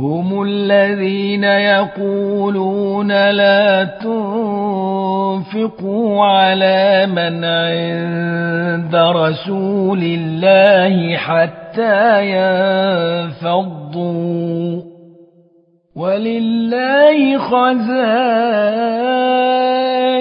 هم الذين يقولون لا تنفقوا على من عند رسول الله حتى ينفضوا. ولله خزائن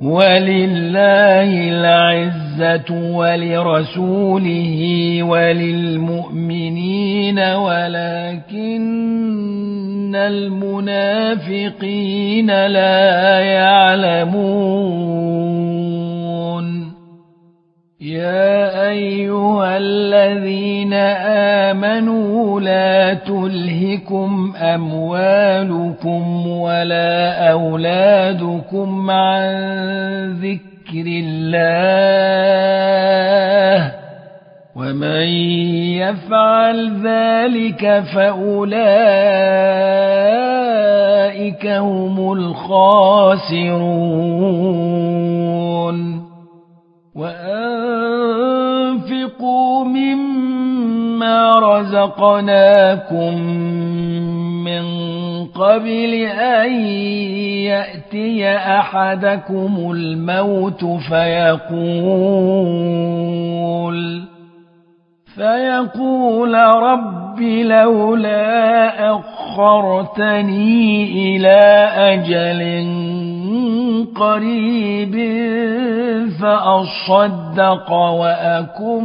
ولله العزة ولرسوله وللمؤمنين ولكن المنافقين لا يعلمون. يا أيها الذين آمنوا لا تلهكم أموالكم ولا أولادكم عن ذكر الله ومن يفعل ذلك فأولئك هم الخاسرون وأنفقوا مما رزقناكم من قبل أن يأتي أحدكم الموت فيقول فيقول رب لولا أخرتني إلى أجل قريب فأصدق وأكن